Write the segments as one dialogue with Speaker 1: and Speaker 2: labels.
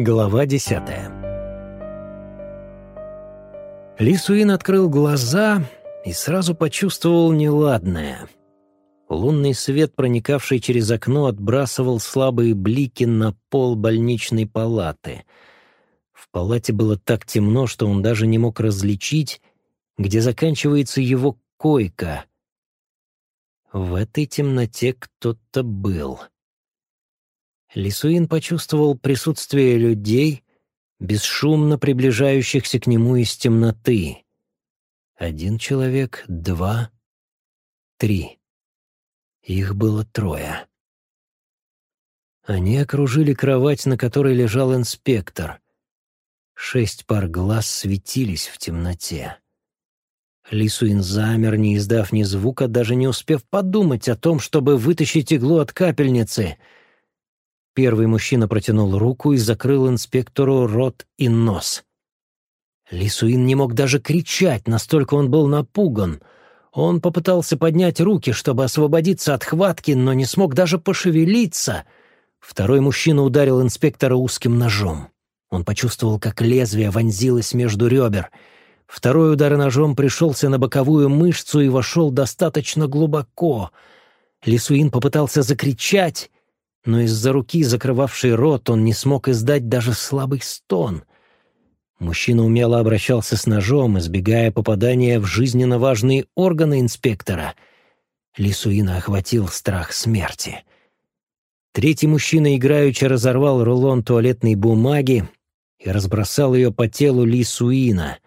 Speaker 1: Глава десятая Лисуин открыл глаза и сразу почувствовал неладное. Лунный свет, проникавший через окно, отбрасывал слабые блики на пол больничной палаты. В палате было так темно, что он даже не мог различить, где заканчивается его койка. В этой темноте кто-то был. Лисуин почувствовал присутствие людей, бесшумно приближающихся к нему из темноты. Один человек, два, три. Их было трое. Они окружили кровать, на которой лежал инспектор. Шесть пар глаз светились в темноте. Лисуин замер, не издав ни звука, даже не успев подумать о том, чтобы вытащить иглу от капельницы — Первый мужчина протянул руку и закрыл инспектору рот и нос. Лисуин не мог даже кричать, настолько он был напуган. Он попытался поднять руки, чтобы освободиться от хватки, но не смог даже пошевелиться. Второй мужчина ударил инспектора узким ножом. Он почувствовал, как лезвие вонзилось между ребер. Второй удар ножом пришелся на боковую мышцу и вошел достаточно глубоко. Лисуин попытался закричать, но из-за руки, закрывавшей рот, он не смог издать даже слабый стон. Мужчина умело обращался с ножом, избегая попадания в жизненно важные органы инспектора. Лисуина охватил страх смерти. Третий мужчина играючи разорвал рулон туалетной бумаги и разбросал ее по телу Лисуина.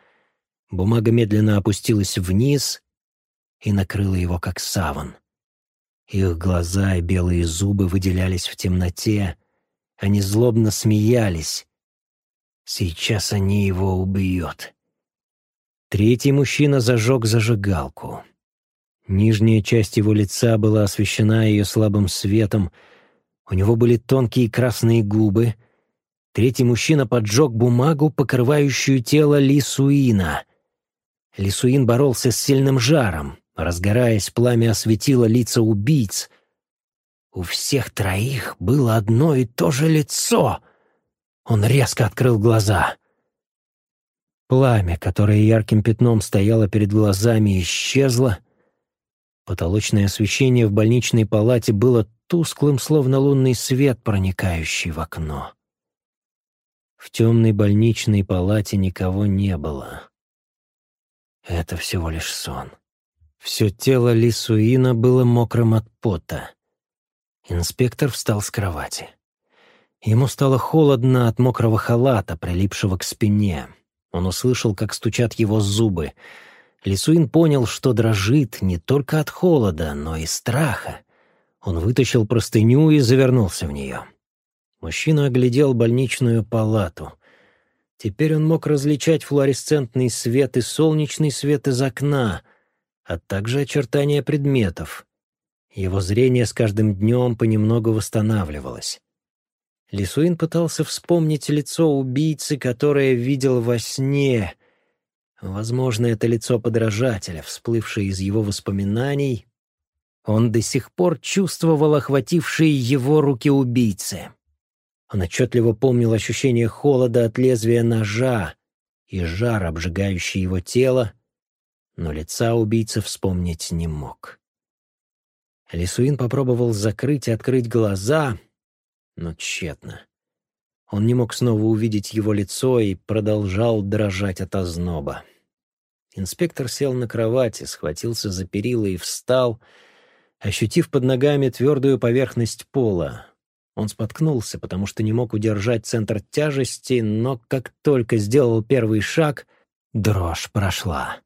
Speaker 1: Бумага медленно опустилась вниз и накрыла его как саван. Их глаза и белые зубы выделялись в темноте. Они злобно смеялись. Сейчас они его убьют. Третий мужчина зажег зажигалку. Нижняя часть его лица была освещена ее слабым светом. У него были тонкие красные губы. Третий мужчина поджег бумагу, покрывающую тело Лисуина. Лисуин боролся с сильным жаром. Разгораясь, пламя осветило лица убийц. У всех троих было одно и то же лицо. Он резко открыл глаза. Пламя, которое ярким пятном стояло перед глазами, исчезло. Потолочное освещение в больничной палате было тусклым, словно лунный свет, проникающий в окно. В темной больничной палате никого не было. Это всего лишь сон. Все тело Лисуина было мокрым от пота. Инспектор встал с кровати. Ему стало холодно от мокрого халата, прилипшего к спине. Он услышал, как стучат его зубы. Лисуин понял, что дрожит не только от холода, но и страха. Он вытащил простыню и завернулся в нее. Мужчина оглядел больничную палату. Теперь он мог различать флуоресцентный свет и солнечный свет из окна, а также очертания предметов. Его зрение с каждым днем понемногу восстанавливалось. Лисуин пытался вспомнить лицо убийцы, которое видел во сне. Возможно, это лицо подражателя, всплывшее из его воспоминаний. Он до сих пор чувствовал охватившие его руки убийцы. Он отчетливо помнил ощущение холода от лезвия ножа и жар, обжигающий его тело, но лица убийцы вспомнить не мог. Лисуин попробовал закрыть и открыть глаза, но тщетно. Он не мог снова увидеть его лицо и продолжал дрожать от озноба. Инспектор сел на кровати, схватился за перила и встал, ощутив под ногами твердую поверхность пола. Он споткнулся, потому что не мог удержать центр тяжести, но как только сделал первый шаг, дрожь прошла.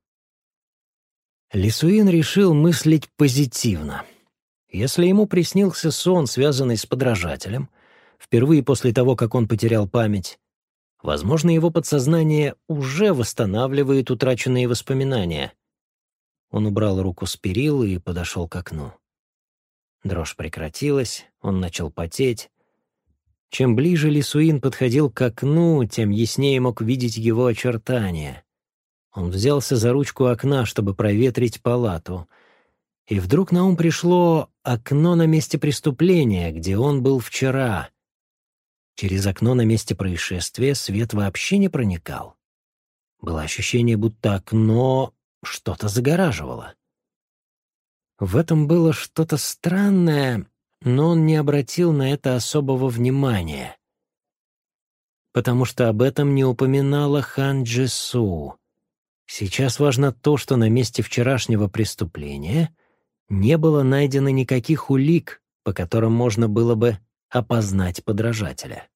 Speaker 1: Лисуин решил мыслить позитивно. Если ему приснился сон, связанный с подражателем, впервые после того, как он потерял память, возможно, его подсознание уже восстанавливает утраченные воспоминания. Он убрал руку с перил и подошел к окну. Дрожь прекратилась, он начал потеть. Чем ближе Лисуин подходил к окну, тем яснее мог видеть его очертания. Он взялся за ручку окна, чтобы проветрить палату. И вдруг на ум пришло окно на месте преступления, где он был вчера. Через окно на месте происшествия свет вообще не проникал. Было ощущение, будто окно что-то загораживало. В этом было что-то странное, но он не обратил на это особого внимания, потому что об этом не упоминала Хан Джесу. Сейчас важно то, что на месте вчерашнего преступления не было найдено никаких улик, по которым можно было бы опознать подражателя.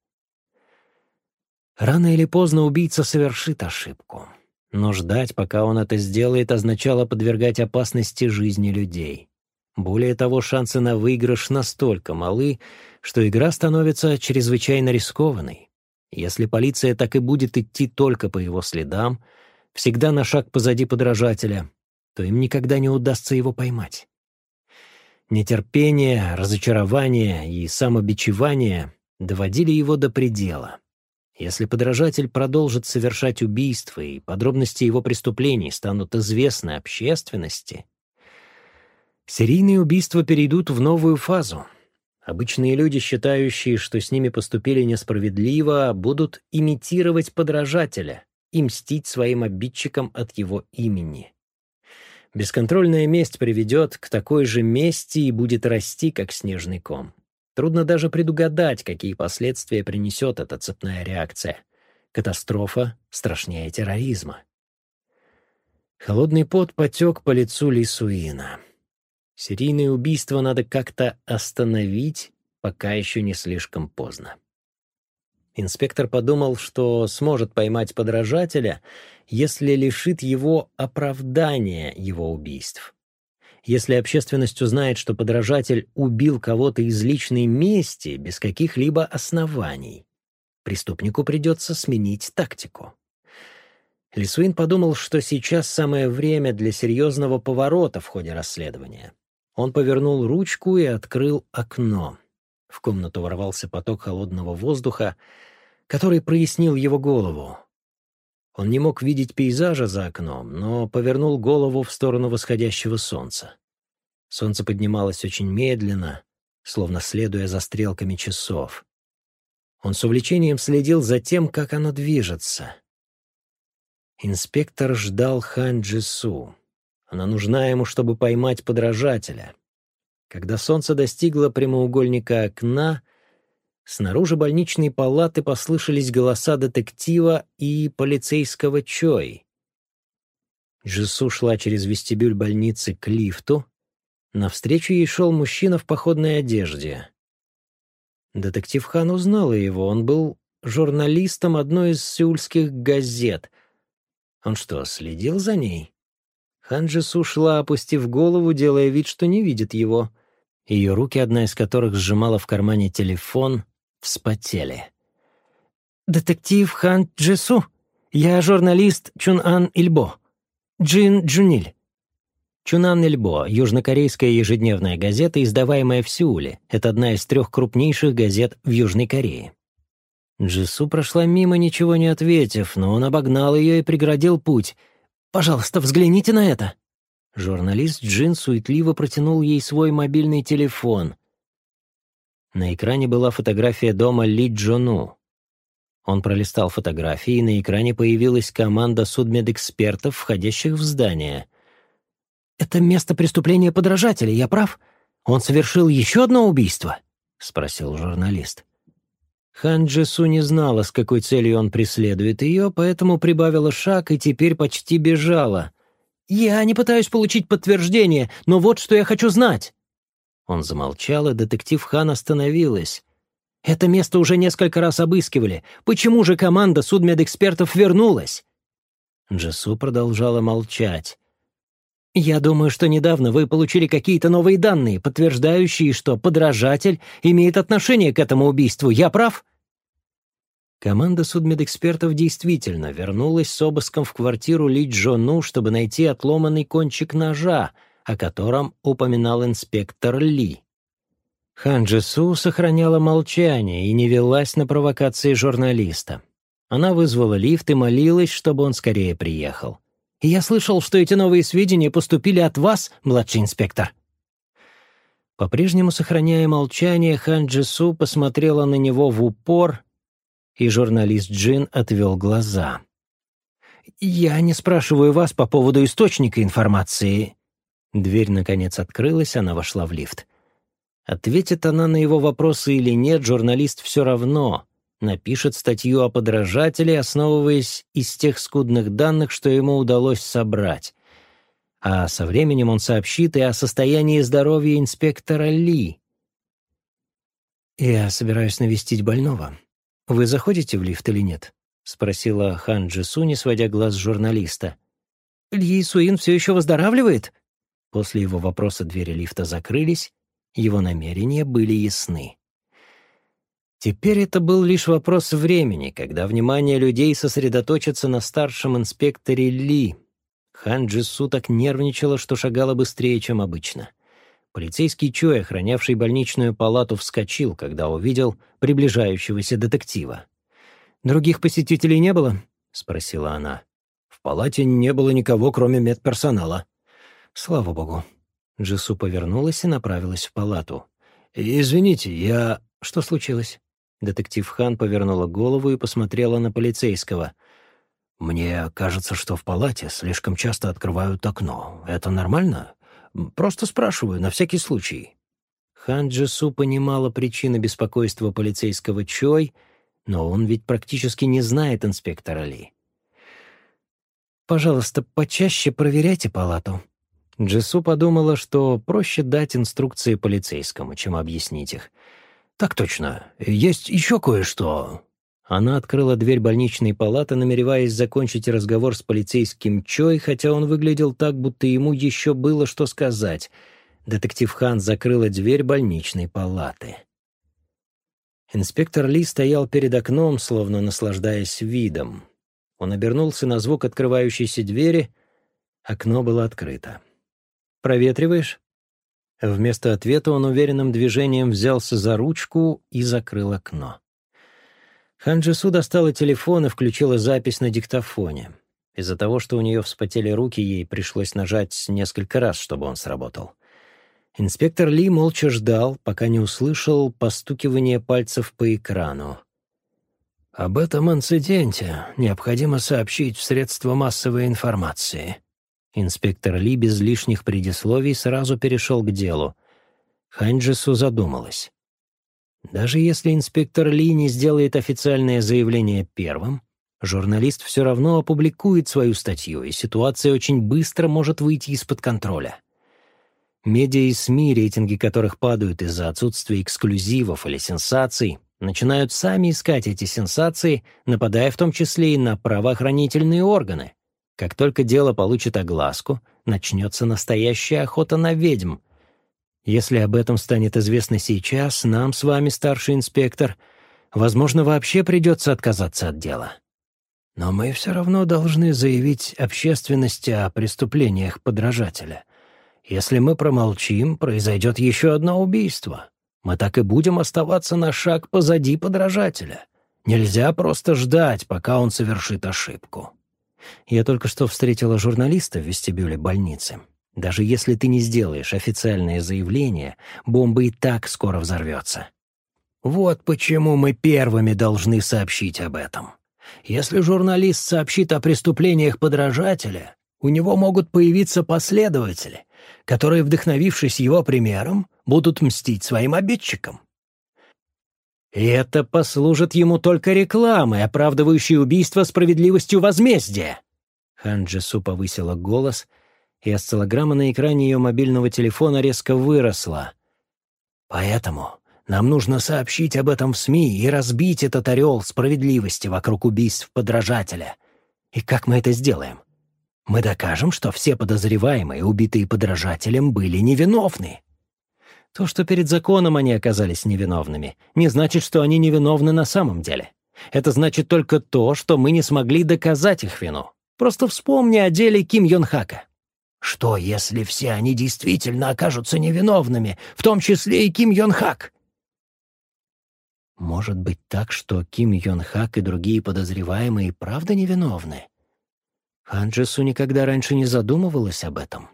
Speaker 1: Рано или поздно убийца совершит ошибку. Но ждать, пока он это сделает, означало подвергать опасности жизни людей. Более того, шансы на выигрыш настолько малы, что игра становится чрезвычайно рискованной. Если полиция так и будет идти только по его следам, всегда на шаг позади подражателя, то им никогда не удастся его поймать. Нетерпение, разочарование и самобичевание доводили его до предела. Если подражатель продолжит совершать убийства и подробности его преступлений станут известны общественности, серийные убийства перейдут в новую фазу. Обычные люди, считающие, что с ними поступили несправедливо, будут имитировать подражателя и мстить своим обидчикам от его имени. Бесконтрольная месть приведет к такой же мести и будет расти, как снежный ком. Трудно даже предугадать, какие последствия принесет эта цепная реакция. Катастрофа страшнее терроризма. Холодный пот потек по лицу Лисуина. Серийные убийства надо как-то остановить, пока еще не слишком поздно. Инспектор подумал, что сможет поймать подражателя, если лишит его оправдания его убийств. Если общественность узнает, что подражатель убил кого-то из личной мести без каких-либо оснований, преступнику придется сменить тактику. Лисуин подумал, что сейчас самое время для серьезного поворота в ходе расследования. Он повернул ручку и открыл окно. В комнату ворвался поток холодного воздуха, который прояснил его голову. Он не мог видеть пейзажа за окном, но повернул голову в сторону восходящего солнца. Солнце поднималось очень медленно, словно следуя за стрелками часов. Он с увлечением следил за тем, как оно движется. Инспектор ждал Хан Джису. Она нужна ему, чтобы поймать подражателя. Когда солнце достигло прямоугольника окна, Снаружи больничной палаты послышались голоса детектива и полицейского Чой. Джису шла через вестибюль больницы к лифту. Навстречу ей шел мужчина в походной одежде. Детектив Хан узнала его. Он был журналистом одной из сеульских газет. Он что, следил за ней? Хан Джису шла, опустив голову, делая вид, что не видит его. Ее руки, одна из которых сжимала в кармане телефон, вспотели. «Детектив Хан Джесу. Я журналист Чун-Ан Ильбо. Джин Джуниль». Чунан Ильбо — южнокорейская ежедневная газета, издаваемая в Сеуле. Это одна из трех крупнейших газет в Южной Корее. Джису прошла мимо, ничего не ответив, но он обогнал ее и преградил путь. «Пожалуйста, взгляните на это!» Журналист Джин суетливо протянул ей свой мобильный телефон. На экране была фотография дома Ли Джону. Он пролистал фотографии, и на экране появилась команда судмедэкспертов, входящих в здание. «Это место преступления подражателя, я прав? Он совершил еще одно убийство?» — спросил журналист. Хан Джесу не знала, с какой целью он преследует ее, поэтому прибавила шаг и теперь почти бежала. «Я не пытаюсь получить подтверждение, но вот что я хочу знать!» Он замолчал, и детектив Хан остановилась. «Это место уже несколько раз обыскивали. Почему же команда судмедэкспертов вернулась?» Джессу продолжала молчать. «Я думаю, что недавно вы получили какие-то новые данные, подтверждающие, что подражатель имеет отношение к этому убийству. Я прав?» Команда судмедэкспертов действительно вернулась с обыском в квартиру Ли Джону, чтобы найти отломанный кончик ножа — о котором упоминал инспектор Ли. Хан сохраняла молчание и не велась на провокации журналиста. Она вызвала лифт и молилась, чтобы он скорее приехал. «Я слышал, что эти новые сведения поступили от вас, младший инспектор». По-прежнему сохраняя молчание, Хан Джису посмотрела на него в упор и журналист Джин отвел глаза. «Я не спрашиваю вас по поводу источника информации». Дверь, наконец, открылась, она вошла в лифт. Ответит она на его вопросы или нет, журналист все равно напишет статью о подражателе, основываясь из тех скудных данных, что ему удалось собрать. А со временем он сообщит и о состоянии здоровья инспектора Ли. «Я собираюсь навестить больного. Вы заходите в лифт или нет?» — спросила Хан Джису, не сводя глаз с журналиста. «Ли Суин все еще выздоравливает?» После его вопроса двери лифта закрылись, его намерения были ясны. Теперь это был лишь вопрос времени, когда внимание людей сосредоточится на старшем инспекторе Ли. Хан Джису так нервничала, что шагала быстрее, чем обычно. Полицейский Чой, охранявший больничную палату, вскочил, когда увидел приближающегося детектива. «Других посетителей не было?» — спросила она. «В палате не было никого, кроме медперсонала». «Слава богу». Джису повернулась и направилась в палату. «Извините, я...» «Что случилось?» Детектив Хан повернула голову и посмотрела на полицейского. «Мне кажется, что в палате слишком часто открывают окно. Это нормально? Просто спрашиваю, на всякий случай». Хан Джису понимала причины беспокойства полицейского Чой, но он ведь практически не знает инспектора Ли. «Пожалуйста, почаще проверяйте палату». Джису подумала, что проще дать инструкции полицейскому, чем объяснить их — «Так точно. Есть еще кое-что». Она открыла дверь больничной палаты, намереваясь закончить разговор с полицейским Чой, хотя он выглядел так, будто ему еще было что сказать. Детектив Хан закрыла дверь больничной палаты. Инспектор Ли стоял перед окном, словно наслаждаясь видом. Он обернулся на звук открывающейся двери. Окно было открыто. «Проветриваешь?» Вместо ответа он уверенным движением взялся за ручку и закрыл окно. Ханджису достала телефон и включила запись на диктофоне. Из-за того, что у нее вспотели руки, ей пришлось нажать несколько раз, чтобы он сработал. Инспектор Ли молча ждал, пока не услышал постукивание пальцев по экрану. «Об этом инциденте необходимо сообщить в средства массовой информации», Инспектор Ли без лишних предисловий сразу перешел к делу. Ханджису задумалась. Даже если инспектор Ли не сделает официальное заявление первым, журналист все равно опубликует свою статью, и ситуация очень быстро может выйти из-под контроля. Медиа и СМИ, рейтинги которых падают из-за отсутствия эксклюзивов или сенсаций, начинают сами искать эти сенсации, нападая в том числе и на правоохранительные органы. Как только дело получит огласку, начнется настоящая охота на ведьм. Если об этом станет известно сейчас, нам с вами, старший инспектор, возможно, вообще придется отказаться от дела. Но мы все равно должны заявить общественности о преступлениях подражателя. Если мы промолчим, произойдет еще одно убийство. Мы так и будем оставаться на шаг позади подражателя. Нельзя просто ждать, пока он совершит ошибку. Я только что встретила журналиста в вестибюле больницы. Даже если ты не сделаешь официальное заявление, бомба и так скоро взорвется. Вот почему мы первыми должны сообщить об этом. Если журналист сообщит о преступлениях подражателя, у него могут появиться последователи, которые, вдохновившись его примером, будут мстить своим обидчикам. И это послужит ему только рекламой, оправдывающей убийство справедливостью возмездия. Ханджису повысила голос, и осциллограмма на экране ее мобильного телефона резко выросла. «Поэтому нам нужно сообщить об этом в СМИ и разбить этот орел справедливости вокруг убийств подражателя. И как мы это сделаем? Мы докажем, что все подозреваемые, убитые подражателем, были невиновны». То, что перед законом они оказались невиновными, не значит, что они невиновны на самом деле. Это значит только то, что мы не смогли доказать их вину. Просто вспомни о деле Ким Йон Хака. Что, если все они действительно окажутся невиновными, в том числе и Ким Йон Хак? Может быть так, что Ким Йон Хак и другие подозреваемые правда невиновны? Хан Джису никогда раньше не задумывалась об этом.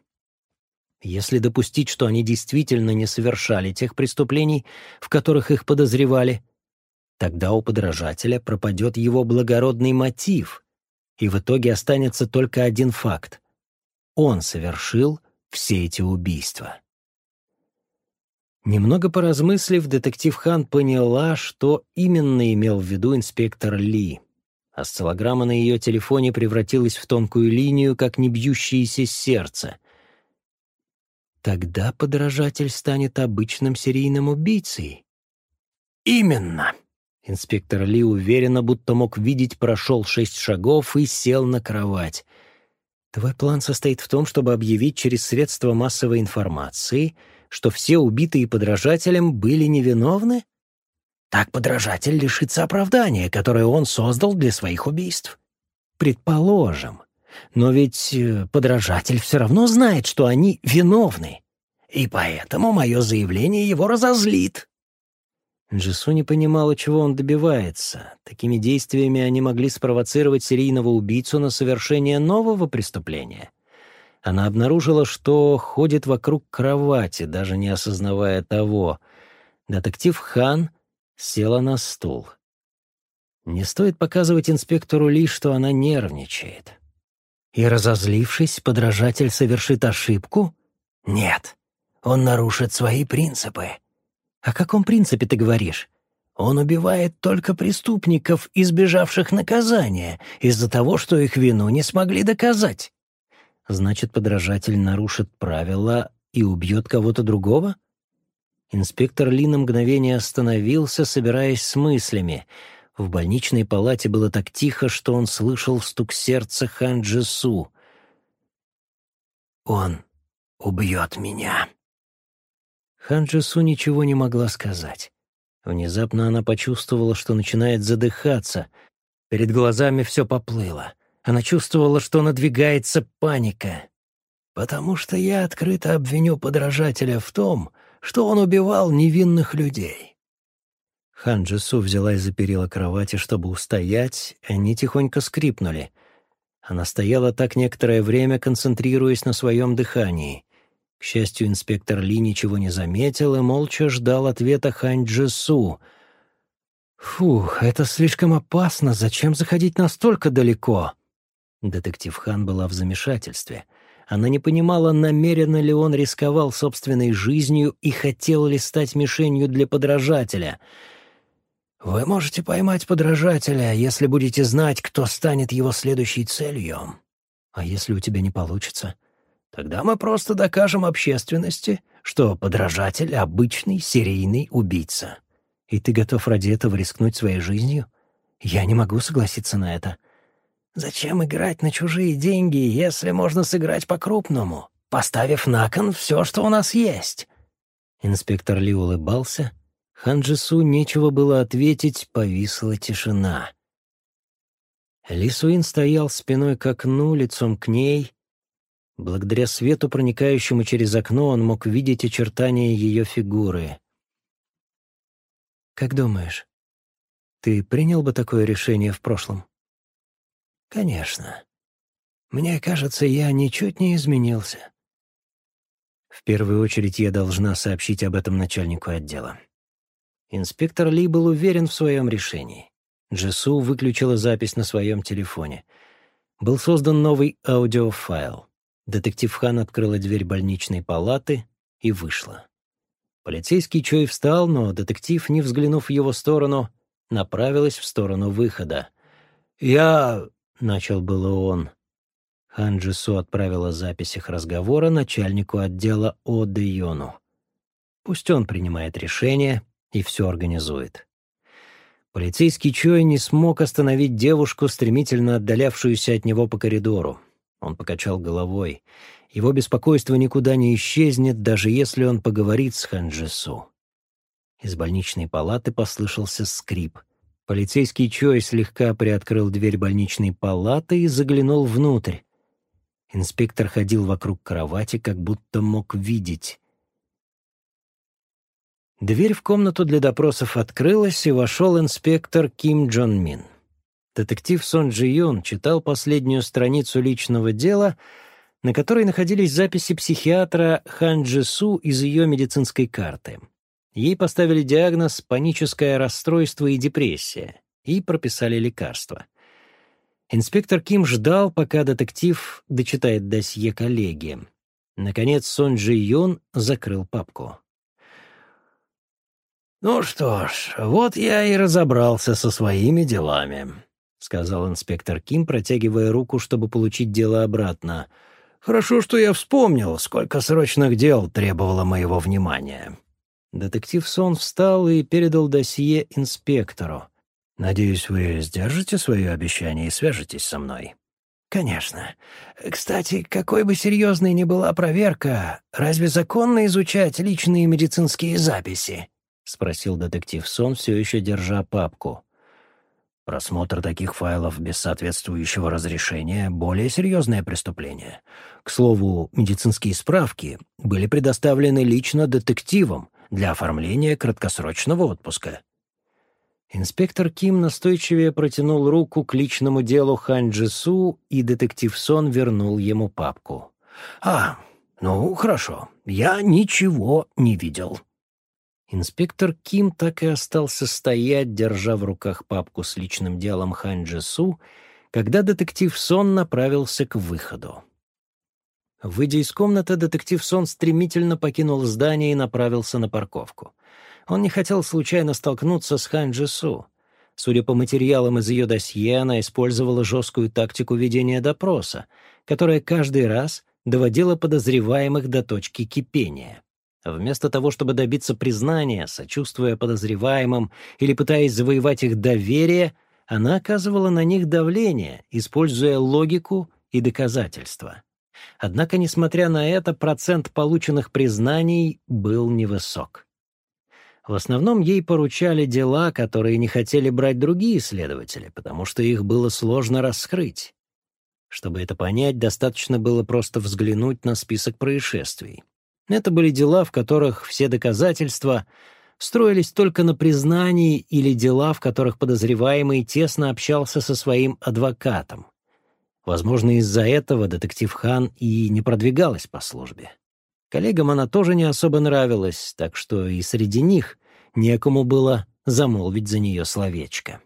Speaker 1: Если допустить, что они действительно не совершали тех преступлений, в которых их подозревали, Тогда у подражателя пропадет его благородный мотив, и в итоге останется только один факт. Он совершил все эти убийства. Немного поразмыслив, детектив Хан поняла, что именно имел в виду инспектор Ли. Осциллограмма на ее телефоне превратилась в тонкую линию, как не бьющееся сердце. Тогда подражатель станет обычным серийным убийцей. «Именно!» Инспектор Ли уверенно, будто мог видеть, прошел шесть шагов и сел на кровать. «Твой план состоит в том, чтобы объявить через средства массовой информации, что все убитые подражателем были невиновны? Так подражатель лишится оправдания, которое он создал для своих убийств. Предположим. Но ведь э, подражатель все равно знает, что они виновны. И поэтому мое заявление его разозлит. Джису не понимала, чего он добивается. Такими действиями они могли спровоцировать серийного убийцу на совершение нового преступления. Она обнаружила, что ходит вокруг кровати, даже не осознавая того. Детектив Хан села на стул. Не стоит показывать инспектору Ли, что она нервничает. И, разозлившись, подражатель совершит ошибку? Нет, он нарушит свои принципы. О каком принципе ты говоришь? Он убивает только преступников, избежавших наказания, из-за того, что их вину не смогли доказать. Значит, подражатель нарушит правила и убьет кого-то другого? Инспектор Ли на мгновение остановился, собираясь с мыслями — в больничной палате было так тихо, что он слышал стук сердца Хан Джису. «Он убьет меня». Хан Джису ничего не могла сказать. Внезапно она почувствовала, что начинает задыхаться. Перед глазами все поплыло. Она чувствовала, что надвигается паника. «Потому что я открыто обвиню подражателя в том, что он убивал невинных людей. Хан Джису взялась за перила кровати, чтобы устоять, они тихонько скрипнули. Она стояла так некоторое время, концентрируясь на своем дыхании. К счастью, инспектор Ли ничего не заметил и молча ждал ответа Хан Джису. «Фух, это слишком опасно. Зачем заходить настолько далеко?» Детектив Хан была в замешательстве. Она не понимала, намеренно ли он рисковал собственной жизнью и хотел ли стать мишенью для подражателя — вы можете поймать подражателя, если будете знать, кто станет его следующей целью. А если у тебя не получится? Тогда мы просто докажем общественности, что подражатель — обычный серийный убийца. И ты готов ради этого рискнуть своей жизнью? Я не могу согласиться на это. Зачем играть на чужие деньги, если можно сыграть по-крупному, поставив на кон все, что у нас есть?» Инспектор Ли улыбался — Ханджису нечего было ответить, повисла тишина. Лисуин стоял спиной к окну, лицом к ней. Благодаря свету, проникающему через окно, он мог видеть очертания ее фигуры. «Как думаешь, ты принял бы такое решение в прошлом?» «Конечно. Мне кажется, я ничуть не изменился». «В первую очередь я должна сообщить об этом начальнику отдела. Инспектор Ли был уверен в своем решении. Джесу выключила запись на своем телефоне. Был создан новый аудиофайл. Детектив Хан открыла дверь больничной палаты и вышла. Полицейский Чой встал, но детектив, не взглянув в его сторону, направилась в сторону выхода. «Я...» — начал было он. Хан Джису отправила запись их разговора начальнику отдела О Де Йону. Пусть он принимает решение, и все организует. Полицейский Чой не смог остановить девушку, стремительно отдалявшуюся от него по коридору. Он покачал головой. Его беспокойство никуда не исчезнет, даже если он поговорит с Ханджису. Из больничной палаты послышался скрип. Полицейский Чой слегка приоткрыл дверь больничной палаты и заглянул внутрь. Инспектор ходил вокруг кровати, как будто мог видеть. Дверь в комнату для допросов открылась, и вошел инспектор Ким Джон Мин. Детектив Сон Джи Юн читал последнюю страницу личного дела, на которой находились записи психиатра Хан Джи Су из ее медицинской карты. Ей поставили диагноз «паническое расстройство и депрессия» и прописали лекарства. Инспектор Ким ждал, пока детектив дочитает досье коллеги. Наконец Сон Джи Юн закрыл папку.
Speaker 2: «Ну что ж, вот я и разобрался со своими делами», — сказал инспектор Ким, протягивая руку, чтобы получить дело обратно. «Хорошо, что я вспомнил, сколько срочных дел требовало моего внимания».
Speaker 1: Детектив Сон встал и передал досье инспектору.
Speaker 2: «Надеюсь, вы сдержите свое обещание и свяжетесь со мной».
Speaker 3: «Конечно. Кстати, какой бы серьезной ни была проверка, разве законно изучать личные медицинские записи?»
Speaker 1: — спросил детектив Сон, все еще держа папку.
Speaker 2: Просмотр таких файлов без соответствующего разрешения — более серьезное преступление. К слову, медицинские справки были предоставлены лично детективам для оформления краткосрочного отпуска.
Speaker 1: Инспектор Ким настойчивее протянул руку к личному делу Хан Джису, и детектив Сон вернул ему папку.
Speaker 2: «А, ну, хорошо. Я ничего не видел».
Speaker 1: Инспектор Ким так и остался стоять, держа в руках папку с личным делом Хан Джису, когда детектив Сон направился к выходу. Выйдя из комнаты, детектив Сон стремительно покинул здание и направился на парковку. Он не хотел случайно столкнуться с Хан Джису. Судя по материалам из ее досье, она использовала жесткую тактику ведения допроса, которая каждый раз доводила подозреваемых до точки кипения. Вместо того, чтобы добиться признания, сочувствуя подозреваемым или пытаясь завоевать их доверие, она оказывала на них давление, используя логику и доказательства. Однако, несмотря на это, процент полученных признаний был невысок. В основном ей поручали дела, которые не хотели брать другие следователи, потому что их было сложно раскрыть. Чтобы это понять, достаточно было просто взглянуть на список происшествий. Это были дела, в которых все доказательства строились только на признании или дела, в которых подозреваемый тесно общался со своим адвокатом. Возможно, из-за этого детектив Хан и не продвигалась по службе. Коллегам она тоже не особо нравилась, так что и среди них некому было замолвить за нее словечко.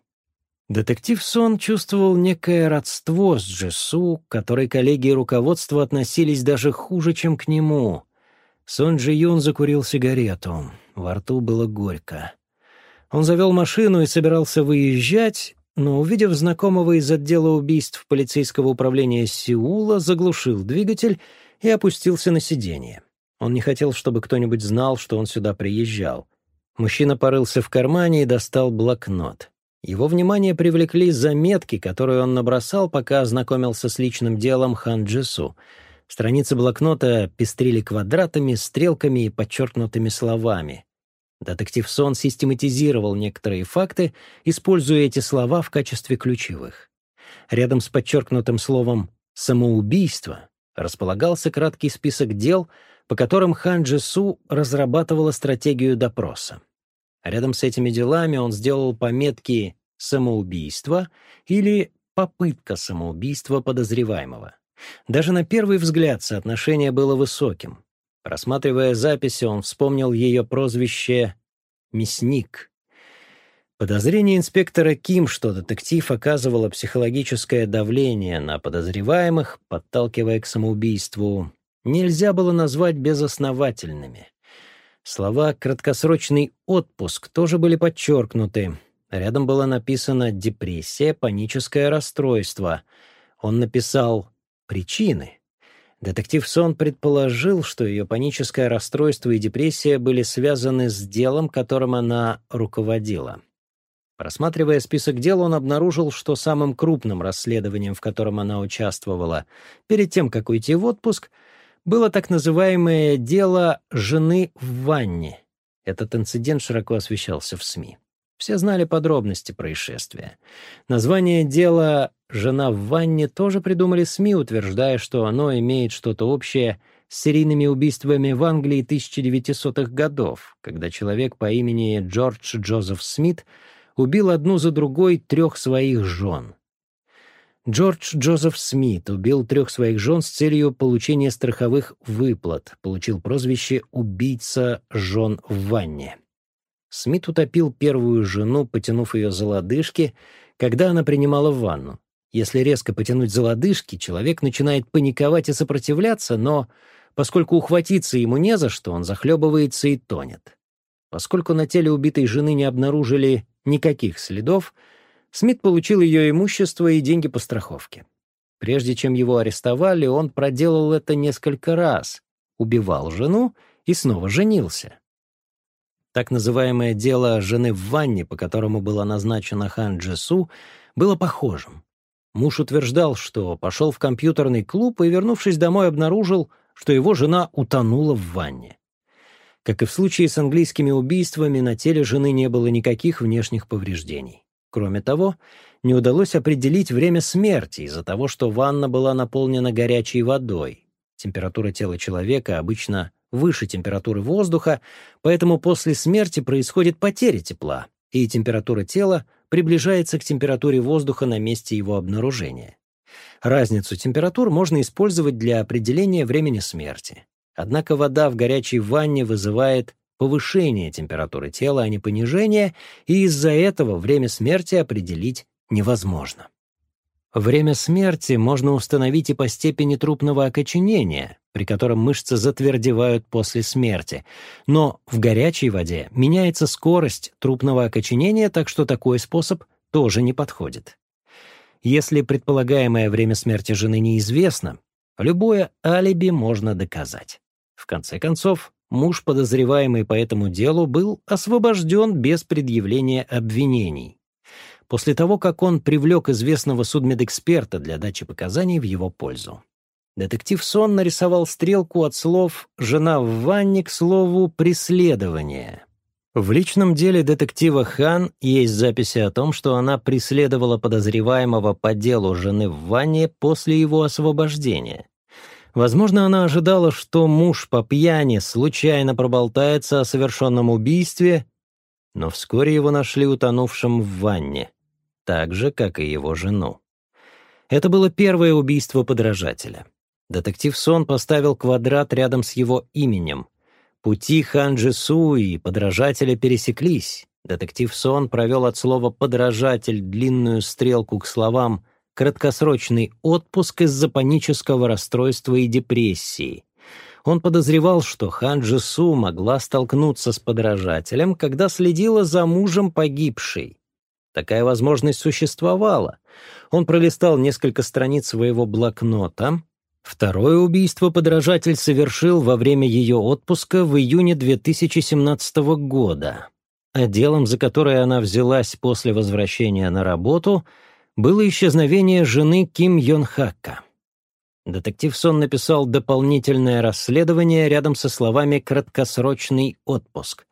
Speaker 1: Детектив Сон чувствовал некое родство с Джесу, к которой коллеги и руководство относились даже хуже, чем к нему. Сон Джи Юн закурил сигарету. Во рту было горько. Он завел машину и собирался выезжать, но, увидев знакомого из отдела убийств полицейского управления Сеула, заглушил двигатель и опустился на сиденье. Он не хотел, чтобы кто-нибудь знал, что он сюда приезжал. Мужчина порылся в кармане и достал блокнот. Его внимание привлекли заметки, которые он набросал, пока ознакомился с личным делом Хан Джису. Страницы блокнота пестрили квадратами, стрелками и подчеркнутыми словами. Детектив Сон систематизировал некоторые факты, используя эти слова в качестве ключевых. Рядом с подчеркнутым словом «самоубийство» располагался краткий список дел, по которым Хан Джису разрабатывала стратегию допроса. Рядом с этими делами он сделал пометки «самоубийство» или «попытка самоубийства подозреваемого». Даже на первый взгляд соотношение было высоким. Просматривая записи, он вспомнил ее прозвище «Мясник». Подозрение инспектора Ким, что детектив оказывало психологическое давление на подозреваемых, подталкивая к самоубийству, нельзя было назвать безосновательными. Слова «краткосрочный отпуск» тоже были подчеркнуты. Рядом было написано «депрессия, паническое расстройство». Он написал «причины». Детектив Сон предположил, что ее паническое расстройство и депрессия были связаны с делом, которым она руководила. Просматривая список дел, он обнаружил, что самым крупным расследованием, в котором она участвовала перед тем, как уйти в отпуск — было так называемое дело жены в ванне. Этот инцидент широко освещался в СМИ. Все знали подробности происшествия. Название дела «Жена в ванне» тоже придумали СМИ, утверждая, что оно имеет что-то общее с серийными убийствами в Англии 1900-х годов, когда человек по имени Джордж Джозеф Смит убил одну за другой трех своих жен. Джордж Джозеф Смит убил трех своих жен с целью получения страховых выплат, получил прозвище «убийца жен в ванне». Смит утопил первую жену, потянув ее за лодыжки, когда она принимала ванну. Если резко потянуть за лодыжки, человек начинает паниковать и сопротивляться, но поскольку ухватиться ему не за что, он захлебывается и тонет. Поскольку на теле убитой жены не обнаружили никаких следов, Смит получил ее имущество и деньги по страховке. Прежде чем его арестовали, он проделал это несколько раз, убивал жену и снова женился. Так называемое дело жены в ванне, по которому была назначена Хан Джесу, было похожим. Муж утверждал, что пошел в компьютерный клуб и, вернувшись домой, обнаружил, что его жена утонула в ванне. Как и в случае с английскими убийствами, на теле жены не было никаких внешних повреждений. Кроме того, не удалось определить время смерти из-за того, что ванна была наполнена горячей водой. Температура тела человека обычно выше температуры воздуха, поэтому после смерти происходит потеря тепла, и температура тела приближается к температуре воздуха на месте его обнаружения. Разницу температур можно использовать для определения времени смерти. Однако вода в горячей ванне вызывает повышение температуры тела, а не понижение, и из-за этого время смерти определить невозможно. Время смерти можно установить и по степени трупного окоченения, при котором мышцы затвердевают после смерти. Но в горячей воде меняется скорость трупного окоченения, так что такой способ тоже не подходит. Если предполагаемое время смерти жены неизвестно, любое алиби можно доказать. В конце концов, муж, подозреваемый по этому делу, был освобожден без предъявления обвинений после того, как он привлек известного судмедэксперта для дачи показаний в его пользу. Детектив Сон нарисовал стрелку от слов «жена в ванне» к слову «преследование». В личном деле детектива Хан есть записи о том, что она преследовала подозреваемого по делу жены в ванне после его освобождения. Возможно, она ожидала, что муж по пьяни случайно проболтается о совершенном убийстве, но вскоре его нашли утонувшим в ванне так же, как и его жену. Это было первое убийство подражателя. Детектив Сон поставил квадрат рядом с его именем. Пути Хан Джису и подражателя пересеклись. Детектив Сон провел от слова «подражатель» длинную стрелку к словам «краткосрочный отпуск из-за панического расстройства и депрессии». Он подозревал, что Хан Джису могла столкнуться с подражателем, когда следила за мужем погибшей. Такая возможность существовала. Он пролистал несколько страниц своего блокнота. Второе убийство подражатель совершил во время ее отпуска в июне 2017 года. А делом, за которое она взялась после возвращения на работу, было исчезновение жены Ким Йон Хака. Детектив Сон написал дополнительное расследование рядом со словами «краткосрочный отпуск».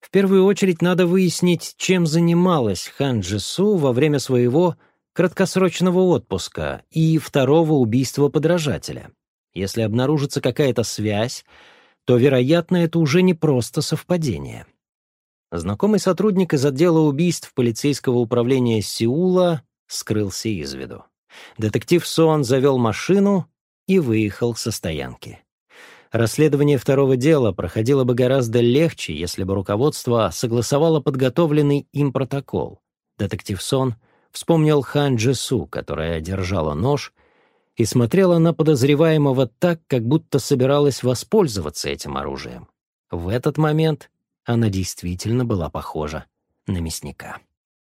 Speaker 1: В первую очередь надо выяснить, чем занималась Хан Джису во время своего краткосрочного отпуска и второго убийства подражателя. Если обнаружится какая-то связь, то, вероятно, это уже не просто совпадение. Знакомый сотрудник из отдела убийств полицейского управления Сеула скрылся из виду. Детектив Сон завел машину и выехал со стоянки. Расследование второго дела проходило бы гораздо легче, если бы руководство согласовало подготовленный им протокол. Детектив Сон вспомнил Хан Джесу, которая держала нож, и смотрела на подозреваемого так, как будто собиралась воспользоваться этим оружием. В этот момент она действительно была похожа на мясника.